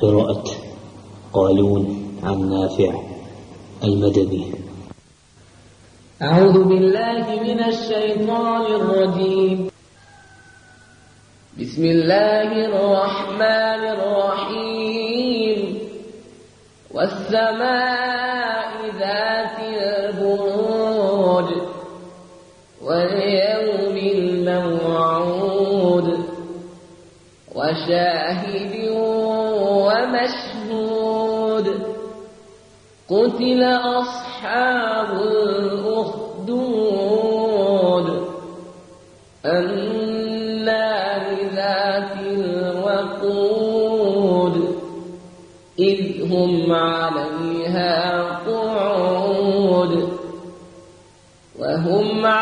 قراءة قالون عن نافع المدني. أعوذ بالله من الشيطان الرجيم. بسم الله الرحمن الرحيم. والسماء ذات البروج. واليوم وشاهد ومشهود. قتل أصحاب الأخدود. النار ذات الوقود. إذ هم عليها قعود. وهم على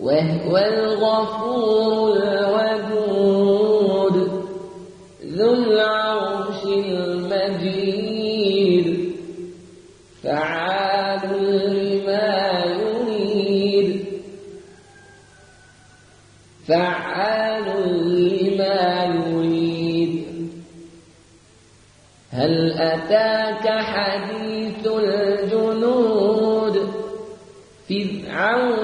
وهو الغفور الودود ذو العرش المجيد فعال لما يريد. فعال لما يريد. هل أتاك حديث الجنود؟ فرعون